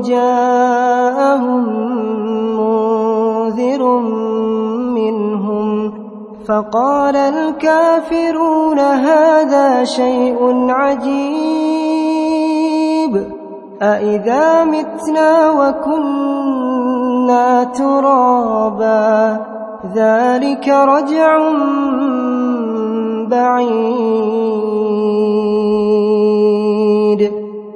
جاءهم منذر منهم فقال الكافرون هذا شيء عجيب أإذا متنا وكنا ترابا ذلك رجع بعيد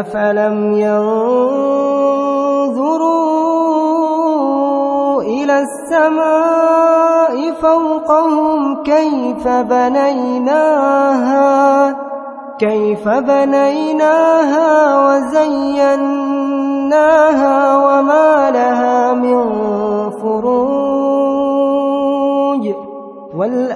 أفلم ينظروا إلى السماء فوقهم كيف بنيناها كيف بنيناها وزيناها وما لها من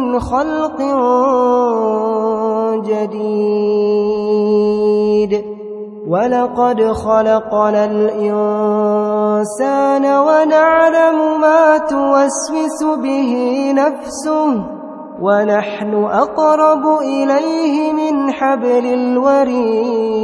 من خلق جديد. ولقد خلقنا الإنسان ونعلم ما توسوس به نفسه ونحن أقرب إليه من حبل الوريد.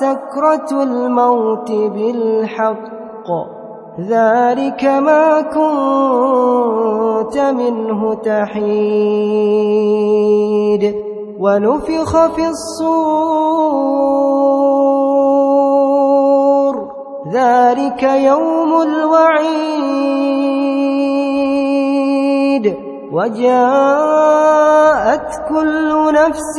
سكرة الموت بالحق. ذلك ما كنت منه تحيد. ونفخ في الصور. ذلك يوم الوعيد. وجاءت كل نفس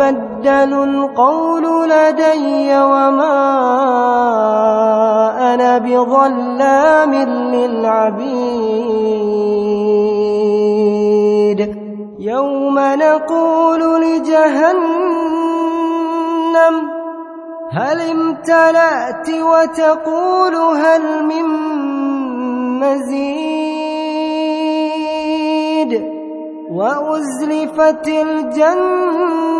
يبدل القول لدي وما أنا بظلام للعبيد. يوم نقول لجهنم هل امتلأت وتقول هل من مزيد؟ وأزلفت الجنة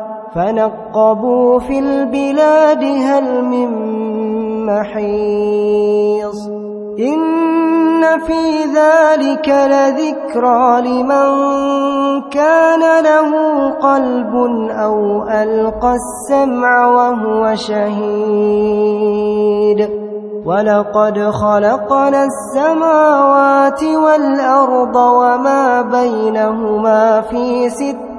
فنقبوا في البلاد هل من محيص إن في ذلك لذكرى لمن كان له قلب أو ألقى السمع وهو شهيد ولقد خلقنا السماوات والأرض وما بينهما في